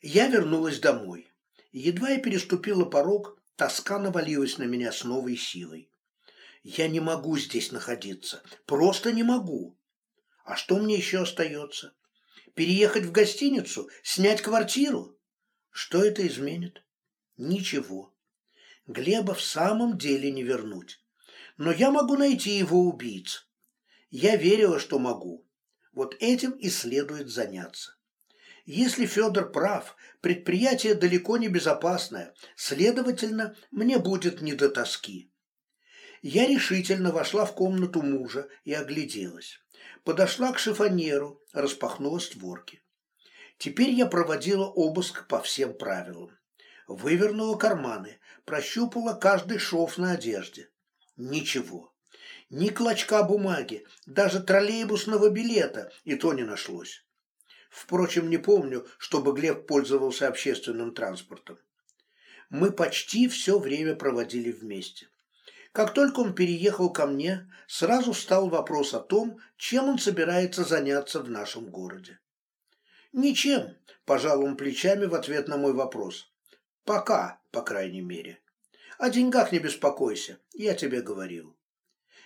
Я вернулась домой. Едва я переступила порог, тоска навалилась на меня с новой силой. Я не могу здесь находиться, просто не могу. А что мне еще остается? Переехать в гостиницу, снять квартиру? Что это изменит? Ничего. Глеба в самом деле не вернуть. Но я могу найти его убийц. Я верила, что могу. Вот этим и следует заняться. Если Федор прав, предприятие далеко не безопасное, следовательно, мне будет не до тоски. Я решительно вошла в комнату мужа и огляделась. Подошла к шифонеру, распахнула створки. Теперь я проводила обыск по всем правилам. Вывернула карманы, прощупала каждый шов на одежде. Ничего. Ни клочка бумаги, даже троллейбусного билета и то не нашлось. Впрочем, не помню, чтобы Глеб пользовался общественным транспортом. Мы почти все время проводили вместе. Как только он переехал ко мне, сразу стал вопрос о том, чем он собирается заняться в нашем городе. «Ничем», – пожал он плечами в ответ на мой вопрос. «Пока, по крайней мере. О деньгах не беспокойся, я тебе говорил».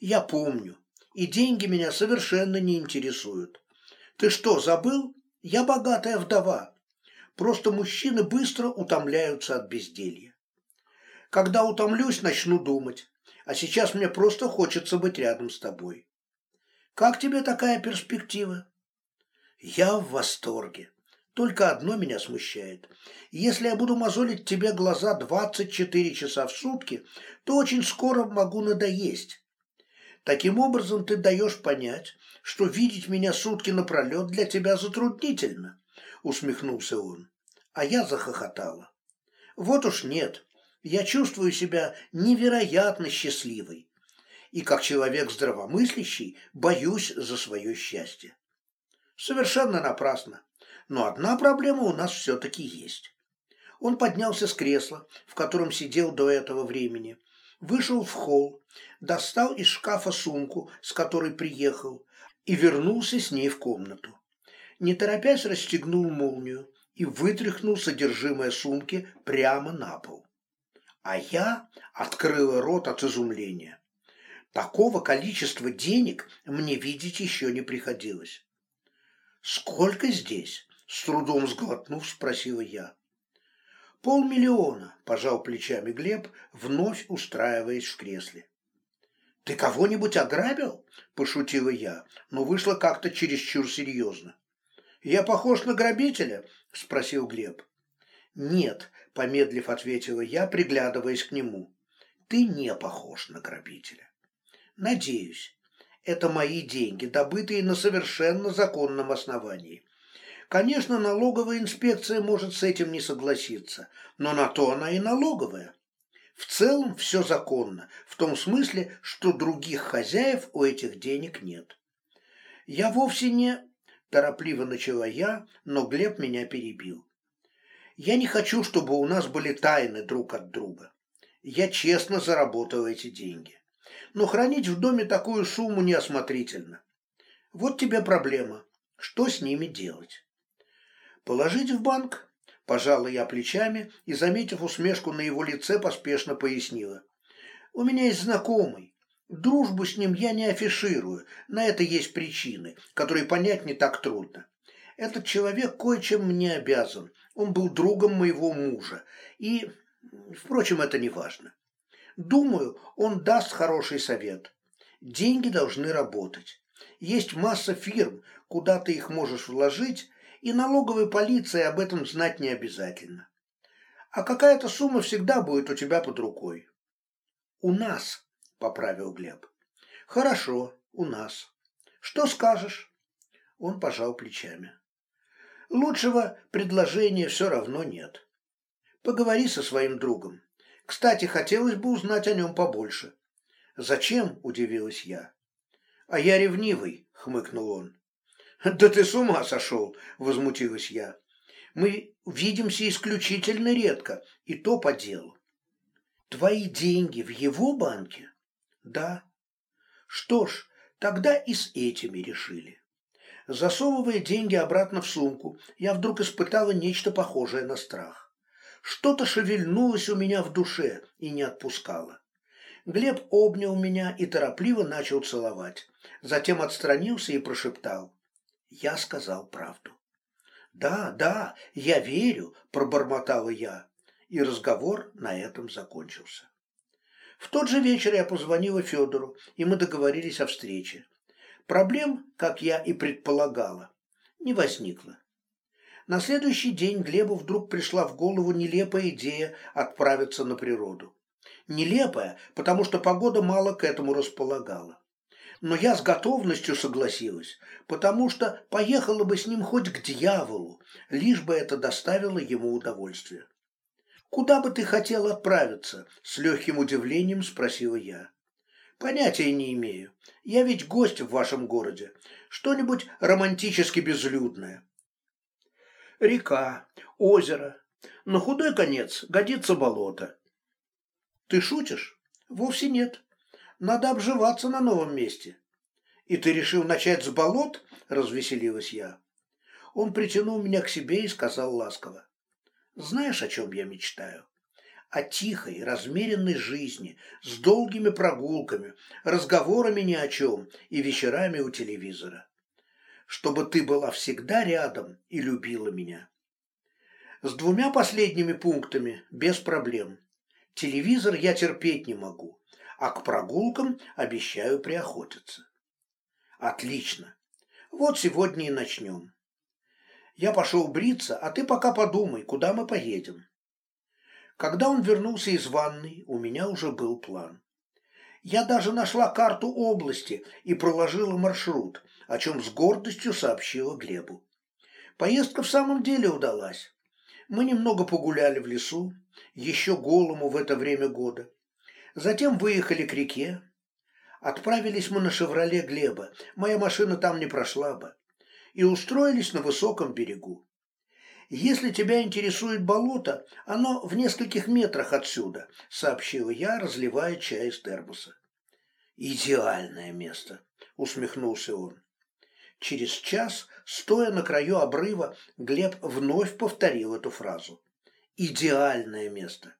«Я помню, и деньги меня совершенно не интересуют. Ты что, забыл? Я богатая вдова. Просто мужчины быстро утомляются от безделья. Когда утомлюсь, начну думать. А сейчас мне просто хочется быть рядом с тобой. Как тебе такая перспектива? Я в восторге. Только одно меня смущает. Если я буду мозолить тебе глаза 24 часа в сутки, то очень скоро могу надоесть. Таким образом, ты даешь понять, что видеть меня сутки напролет для тебя затруднительно, усмехнулся он. А я захохотала. Вот уж нет, я чувствую себя невероятно счастливой. И как человек здравомыслящий боюсь за свое счастье. Совершенно напрасно. Но одна проблема у нас все-таки есть. Он поднялся с кресла, в котором сидел до этого времени, вышел в холл, достал из шкафа сумку, с которой приехал, и вернулся с ней в комнату. Не торопясь расстегнул молнию и вытряхнул содержимое сумки прямо на пол. А я открыла рот от изумления. Такого количества денег мне видеть еще не приходилось. «Сколько здесь?» – с трудом сглотнув, спросила я. «Полмиллиона», – пожал плечами Глеб, вновь устраиваясь в кресле. «Ты кого-нибудь ограбил?» – пошутила я, но вышло как-то чересчур серьезно. «Я похож на грабителя?» – спросил Глеб. «Нет», – помедлив ответила я, приглядываясь к нему. «Ты не похож на грабителя». «Надеюсь. Это мои деньги, добытые на совершенно законном основании. Конечно, налоговая инспекция может с этим не согласиться, но на то она и налоговая. В целом все законно, в том смысле, что других хозяев у этих денег нет. Я вовсе не... Торопливо начала я, но Глеб меня перебил. Я не хочу, чтобы у нас были тайны друг от друга. Я честно заработал эти деньги. Но хранить в доме такую сумму неосмотрительно. Вот тебе проблема. Что с ними делать? Положить в банк? Пожала я плечами и, заметив усмешку на его лице, поспешно пояснила. У меня есть знакомый. Дружбу с ним я не афиширую. На это есть причины, которые понять не так трудно. Этот человек кое-чем мне обязан. Он был другом моего мужа. И, впрочем, это не важно. Думаю, он даст хороший совет. Деньги должны работать. Есть масса фирм, куда ты их можешь вложить, и налоговой полиции об этом знать не обязательно. А какая-то сумма всегда будет у тебя под рукой. У нас, поправил Глеб. Хорошо, у нас. Что скажешь? Он пожал плечами. Лучшего предложения все равно нет. Поговори со своим другом. Кстати, хотелось бы узнать о нем побольше. Зачем? удивилась я. А я ревнивый, хмыкнул он. «Да ты с ума сошел!» – возмутилась я. «Мы видимся исключительно редко, и то по делу». «Твои деньги в его банке?» «Да». «Что ж, тогда и с этими решили». Засовывая деньги обратно в сумку, я вдруг испытала нечто похожее на страх. Что-то шевельнулось у меня в душе и не отпускало. Глеб обнял меня и торопливо начал целовать. Затем отстранился и прошептал. Я сказал правду. «Да, да, я верю», – пробормотала я. И разговор на этом закончился. В тот же вечер я позвонила Федору, и мы договорились о встрече. Проблем, как я и предполагала, не возникло. На следующий день Глебу вдруг пришла в голову нелепая идея отправиться на природу. Нелепая, потому что погода мало к этому располагала. Но я с готовностью согласилась, потому что поехала бы с ним хоть к дьяволу, лишь бы это доставило ему удовольствие. «Куда бы ты хотел отправиться?» – с легким удивлением спросила я. Понятия не имею. Я ведь гость в вашем городе. Что-нибудь романтически безлюдное. Река, озеро. На худой конец годится болото. Ты шутишь? Вовсе нет. Надо обживаться на новом месте. И ты решил начать с болот? Развеселилась я. Он притянул меня к себе и сказал ласково. Знаешь, о чем я мечтаю? о тихой, размеренной жизни, с долгими прогулками, разговорами ни о чем и вечерами у телевизора. Чтобы ты была всегда рядом и любила меня. С двумя последними пунктами без проблем. Телевизор я терпеть не могу, а к прогулкам обещаю приохотиться. Отлично. Вот сегодня и начнем. Я пошел бриться, а ты пока подумай, куда мы поедем. Когда он вернулся из ванной, у меня уже был план. Я даже нашла карту области и проложила маршрут, о чем с гордостью сообщила Глебу. Поездка в самом деле удалась. Мы немного погуляли в лесу, еще голому в это время года. Затем выехали к реке. Отправились мы на «Шевроле» Глеба, моя машина там не прошла бы, и устроились на высоком берегу. «Если тебя интересует болото, оно в нескольких метрах отсюда», — сообщила я, разливая чай из термоса. «Идеальное место», — усмехнулся он. Через час, стоя на краю обрыва, Глеб вновь повторил эту фразу. «Идеальное место».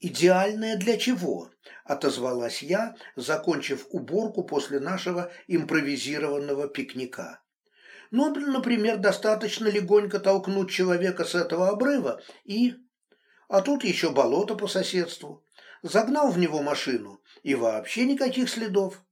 «Идеальное для чего?» – отозвалась я, закончив уборку после нашего импровизированного пикника. Ну, например, достаточно легонько толкнуть человека с этого обрыва и... А тут еще болото по соседству. Загнал в него машину, и вообще никаких следов.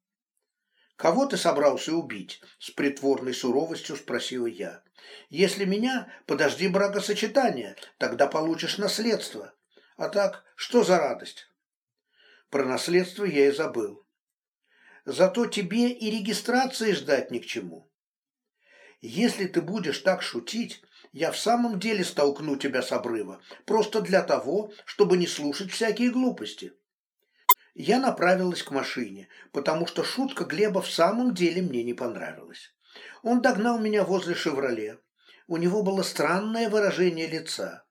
«Кого ты собрался убить?» – с притворной суровостью спросила я. «Если меня, подожди бракосочетания, тогда получишь наследство. А так, что за радость?» Про наследство я и забыл. Зато тебе и регистрации ждать ни к чему. Если ты будешь так шутить, я в самом деле столкну тебя с обрыва, просто для того, чтобы не слушать всякие глупости. Я направилась к машине, потому что шутка Глеба в самом деле мне не понравилась. Он догнал меня возле «Шевроле». У него было странное выражение лица.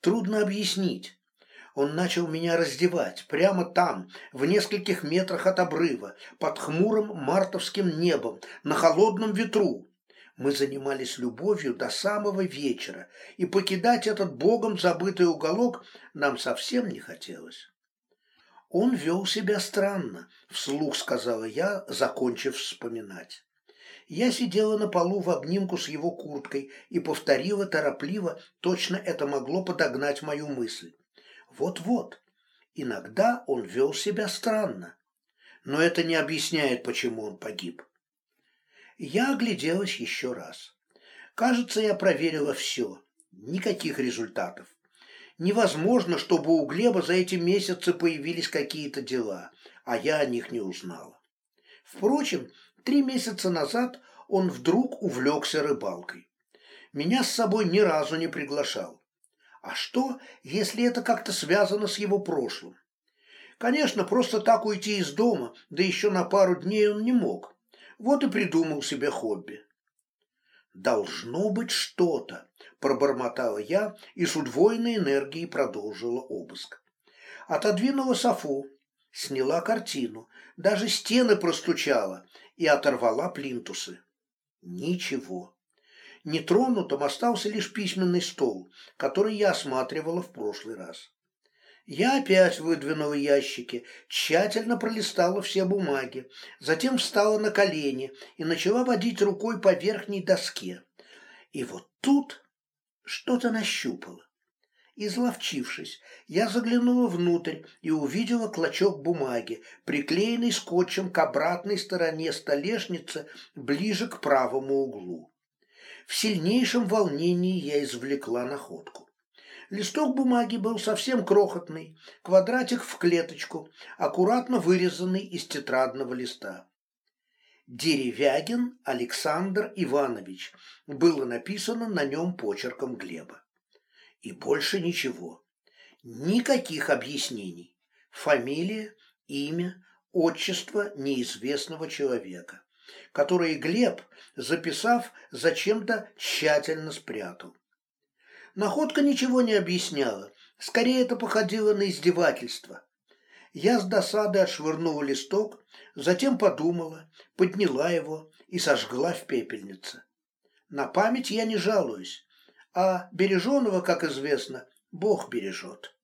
Трудно объяснить. Он начал меня раздевать прямо там, в нескольких метрах от обрыва, под хмурым мартовским небом, на холодном ветру. Мы занимались любовью до самого вечера, и покидать этот богом забытый уголок нам совсем не хотелось. Он вел себя странно, вслух сказала я, закончив вспоминать. Я сидела на полу в обнимку с его курткой и повторила торопливо, точно это могло подогнать мою мысль. Вот-вот, иногда он вел себя странно. Но это не объясняет, почему он погиб. Я огляделась еще раз. Кажется, я проверила все. Никаких результатов. Невозможно, чтобы у Глеба за эти месяцы появились какие-то дела, а я о них не узнала. Впрочем, три месяца назад он вдруг увлекся рыбалкой. Меня с собой ни разу не приглашал. А что, если это как-то связано с его прошлым? Конечно, просто так уйти из дома, да еще на пару дней он не мог. Вот и придумал себе хобби. «Должно быть что-то», – пробормотала я и с удвоенной энергией продолжила обыск. Отодвинула софу, сняла картину, даже стены простучала и оторвала плинтусы. Ничего. Нетронутым остался лишь письменный стол, который я осматривала в прошлый раз. Я опять выдвинула ящики, тщательно пролистала все бумаги, затем встала на колени и начала водить рукой по верхней доске. И вот тут что-то нащупала. Изловчившись, я заглянула внутрь и увидела клочок бумаги, приклеенный скотчем к обратной стороне столешницы ближе к правому углу. В сильнейшем волнении я извлекла находку. Листок бумаги был совсем крохотный, квадратик в клеточку, аккуратно вырезанный из тетрадного листа. Деревягин Александр Иванович было написано на нем почерком Глеба. И больше ничего. Никаких объяснений. Фамилия, имя, отчество неизвестного человека, которые Глеб, записав, зачем-то тщательно спрятал. Находка ничего не объясняла, скорее это походило на издевательство. Я с досадой отшвырнула листок, затем подумала, подняла его и сожгла в пепельнице. На память я не жалуюсь, а береженого, как известно, Бог бережет.